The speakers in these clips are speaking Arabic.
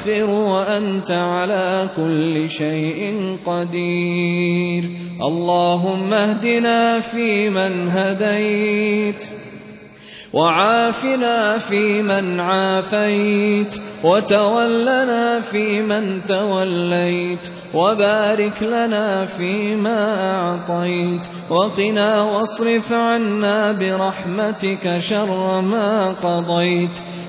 وتؤخر وأنت على كل شيء قدير. اللهم اهدنا فيمن هديت وعافنا فيمن عافيت وتولنا فيمن توليت وبارك لنا فيما أعطيت وقنا واصرف عنا برحمتك شر ما قضيت.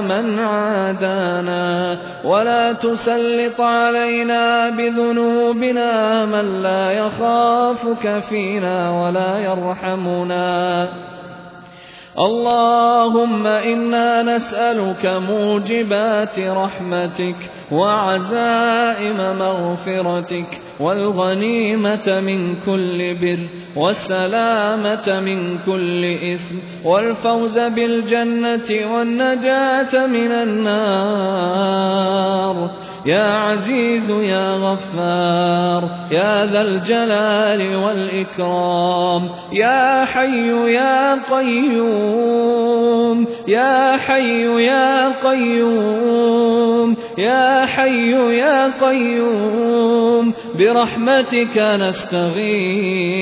من عادانا ولا تسلط علينا بذنوبنا من لا يخافك فينا ولا يرحمنا. اللهم إنا نسألك موجبات رحمتك وعزائم مغفرتك والغنيمة من كل بر والسلامة من كل إثم والفوز بالجنة والنجاة من النار يا عزيز يا غفار يا ذا الجلال والإكرام يا حي يا قيوم يا حي يا قيوم يا حي يا قيوم برحمتك نستغيث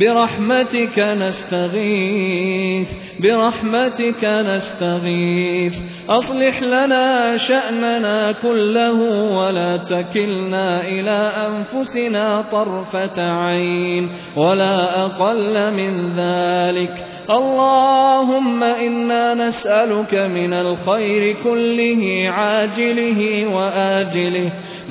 برحمتك نستغيث برحمتك نستغيث. أصلح لنا شأننا كله ولا تكلنا إلى أنفسنا طرفة عين ولا أقل من ذلك. اللهم إنا نسألك من الخير كله عاجله وآجله.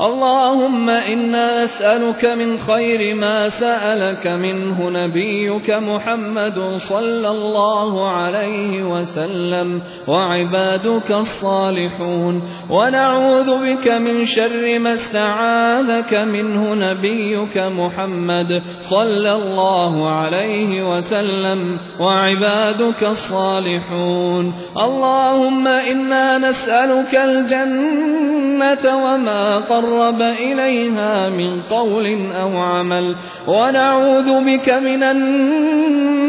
اللهم إنا نسألك من خير ما سألك منه نبيك محمد صلى الله عليه وسلم وعبادك الصالحون ونعوذ بك من شر ما استعاذك منه نبيك محمد صلى الله عليه وسلم وعبادك الصالحون اللهم إنا نسألك الجنة وما قرب قرب إليها من قول أو عمل ونعوذ بك من النار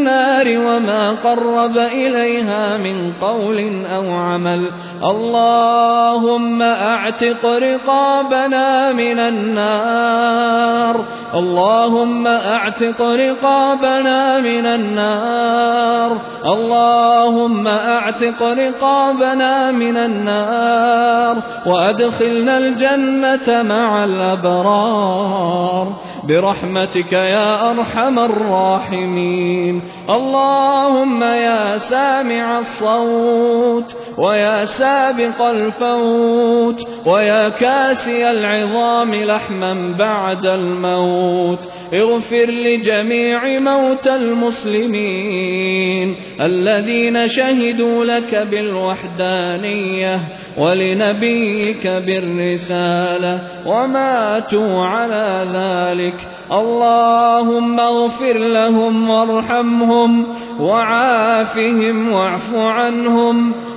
وما قرب إليها من قول أو عمل. اللهم أعتق رقابنا من النار. اللهم أعتق رقابنا من النار. اللهم أعتق رقابنا من النار. وأدخلنا الجنة مع الأبرار. برحمتك يا أرحم الراحمين. اللهم يا سامع الصوت ويا سابق الفوت ويا كاسي العظام لحما بعد الموت. اغفر لجميع موتى المسلمين الذين شهدوا لك بالوحدانية ولنبيك بالرسالة وماتوا على ذلك. اللهم اغفر لهم وارحمهم وعافهم واعف عنهم.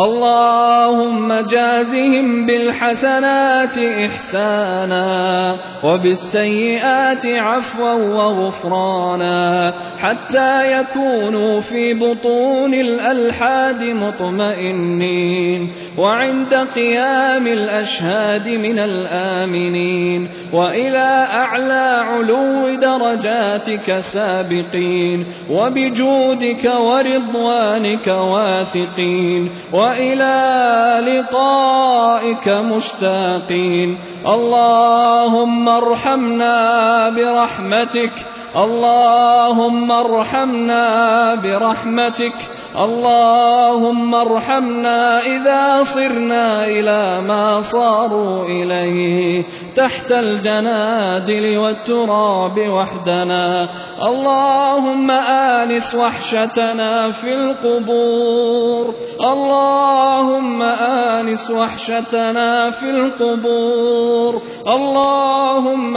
اللهم جازهم بالحسنات إحسانا وبالسيئات عفوا وغفرانا حتى يكونوا في بطون الألحاد مطمئنين وعند قيام الأشهاد من الآمنين وإلى أعلى علو درجاتك سابقين وبجودك ورضوانك واثقين وإلى لقائك مشتاقين. اللهم ارحمنا برحمتك. اللهم ارحمنا برحمتك. اللهم ارحمنا إذا صرنا إلى ما صاروا إليه تحت الجنادل والتراب وحدنا. اللهم آنس وحشتنا في القبور. اللهم آنس وحشتنا في القبور. اللهم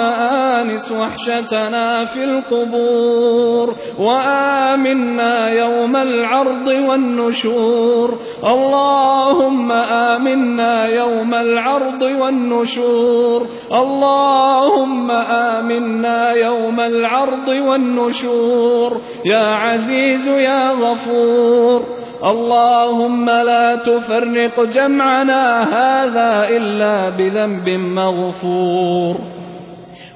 آنس وحشتنا في القبور. وآمنا يوم العرض والنشور. اللهم آمنا يوم العرض والنشور. اللهم آمنا يوم العرض والنشور. يا عزيز يا غفور. اللهم لا تفرق جمعنا هذا إلا بذنب مغفور.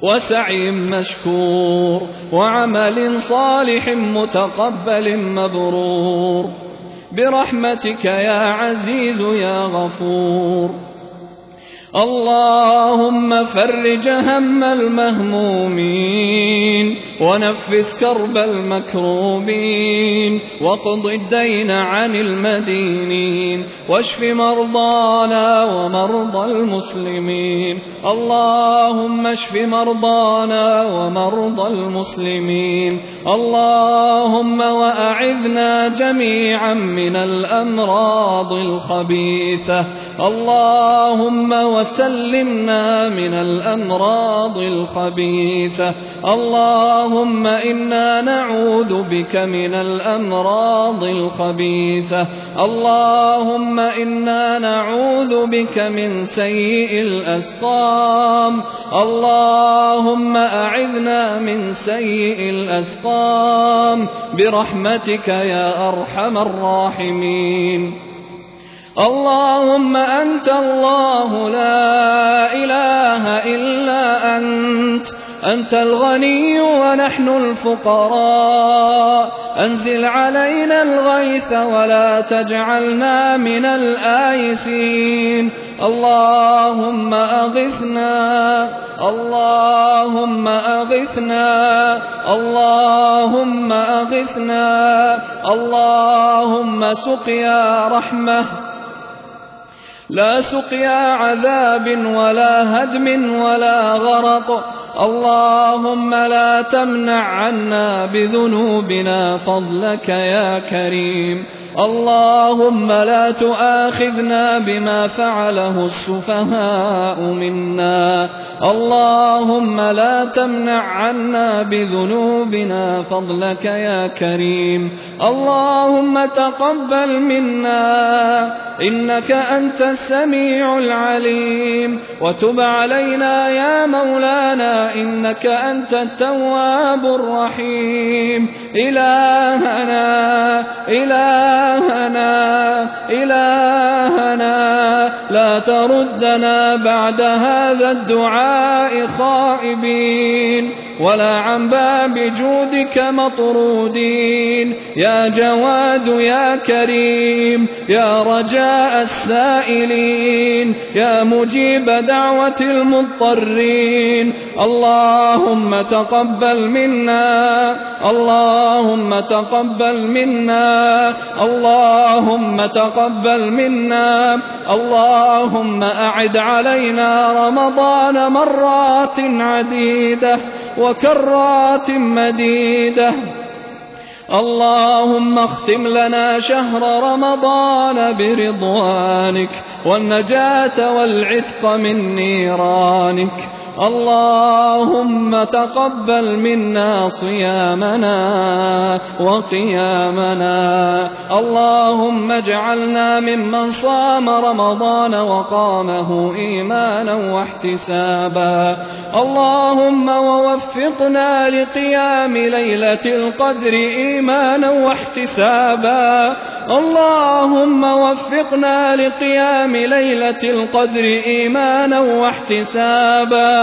وسعي مشكور وعمل صالح متقبل مبرور برحمتك يا عزيز يا غفور اللهم فرج هم المهمومين ونفس كرب المكروبين واقض الدين عن المدينين واشف مرضانا ومرضى المسلمين اللهم اشف مرضانا ومرضى المسلمين اللهم وأعذنا جميعا من الأمراض الخبيثة اللهم وسلمنا من الأمراض الخبيثة اللهم إنا نعوذ بك من الأمراض الخبيثة. اللهم إنا نعوذ بك من سيء الأسقام. اللهم أعذنا من سيء الأسقام. برحمتك يا أرحم الراحمين. اللهم أنت الله لا إله إلا أنت. أنت الغني ونحن الفقراء. أنزل علينا الغيث ولا تجعلنا من الآيسين. اللهم أغثنا اللهم أغثنا اللهم أغثنا اللهم سقيا رحمة. لا سقيا عذاب ولا هدم ولا غرق. اللهم لا تمنع عنا بذنوبنا فضلك يا كريم. اللهم لا تؤاخذنا بما فعله السفهاء منا. اللهم لا تمنع عنا بذنوبنا فضلك يا كريم. اللهم تقبل منا إنك أنت السميع العليم. وتب علينا يا مولانا إنك أنت التواب الرحيم. إلهنا إلهنا إلهنا لا تردنا بعد هذا الدعاء خائبين. ولا عن باب جودك مطرودين. يا جواد يا كريم يا رجاء السائلين يا مجيب دعوة المضطرين. اللهم تقبل منا اللهم تقبل منا اللهم تقبل منا اللهم أعد علينا رمضان مرات عديدة. وكرات مديدة. اللهم اختم لنا شهر رمضان برضوانك والنجاة والعتق من نيرانك. اللهم تقبل منا صيامنا وقيامنا. اللهم اجعلنا ممن صام رمضان وقامه إيمانا واحتسابا. اللهم ووفقنا لقيام ليلة القدر إيمانا واحتسابا. اللهم وفقنا لقيام ليلة القدر إيمانا واحتسابا.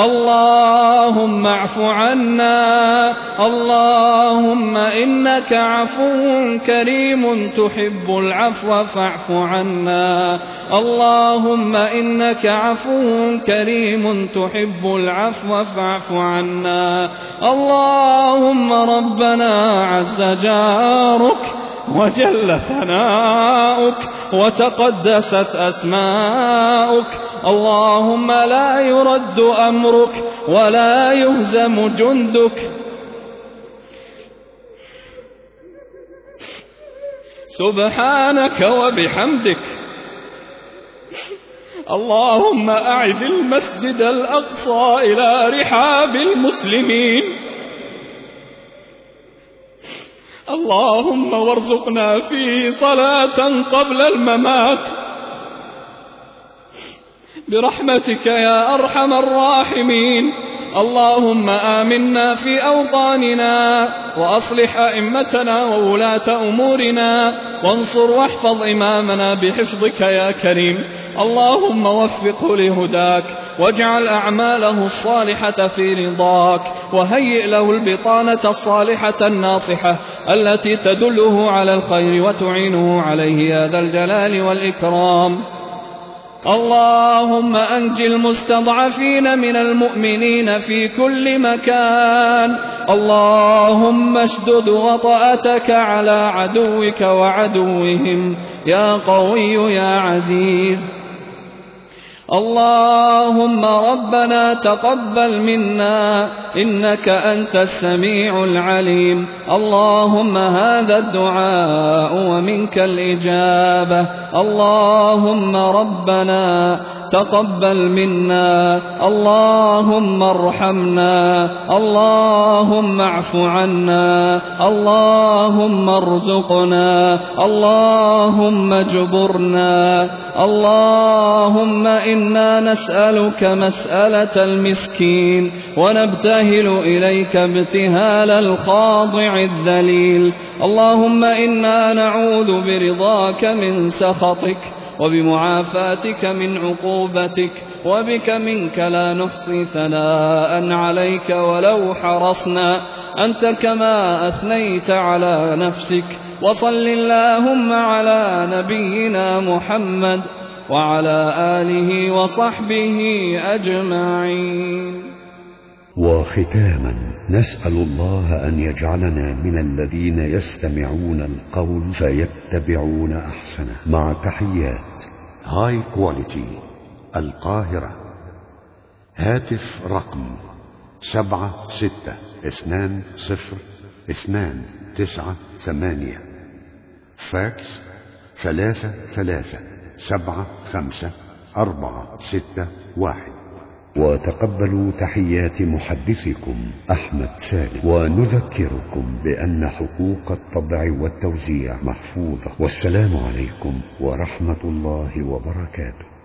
اللهم اعف عنا اللهم إنك عفو كريم تحب العفو فاعف عنا. اللهم إنك عفو كريم تحب العفو فاعف عنا. اللهم ربنا عز جارك وجل ثناؤك وتقدست أسماؤك. اللهم لا يرد أمرك ولا يهزم جندك. سبحانك وبحمدك. اللهم أعد المسجد الأقصى إلى رحاب المسلمين. اللهم وارزقنا فيه صلاة قبل الممات. برحمتك يا أرحم الراحمين. اللهم آمنا في أوطاننا وأصلح أئمتنا وولاة أمورنا وانصر واحفظ إمامنا بحفظك يا كريم. اللهم وفقه لهداك واجعل أعماله الصالحة في رضاك وهيئ له البطانة الصالحة الناصحة التي تدله على الخير وتعينه عليه يا ذا الجلال والإكرام. اللهم أنج المستضعفين من المؤمنين في كل مكان. اللهم اشدد وطأتك على عدوك وعدوهم. يا قوي يا عزيز. اللهم ربنا تقبل منا إنك أنت السميع العليم. اللهم هذا الدعاء ومنك الإجابة. اللهم ربنا تقبل منا. اللهم ارحمنا. اللهم اعف عنا. اللهم ارزقنا. اللهم اجبرنا. اللهم إنا نسألك مسألة المسكين. ونبتهل إليك ابتهال الخاضع الذليل. اللهم إنا نعوذ برضاك من سخطك. وبمعافاتك من عقوبتك وبك منك لا نحصي ثناء عليك ولو حرصنا. أنت كما أثنيت على نفسك وصل اللهم على نبينا محمد وعلى آله وصحبه أجمعين. وختاما نسأل الله أن يجعلنا من الذين يستمعون القول فيتبعون أحسنه. مع تحيات. هاي كواليتي القاهرة. هاتف رقم سبعة ستة اثنان صفر اثنان تسعة ثمانية. فاكس ثلاثة ثلاثة سبعة خمسة أربعة ستة واحد. وتقبلوا تحيات محدثكم أحمد سالم. ونذكركم بأن حقوق الطبع والتوزيع محفوظة. والسلام عليكم ورحمة الله وبركاته.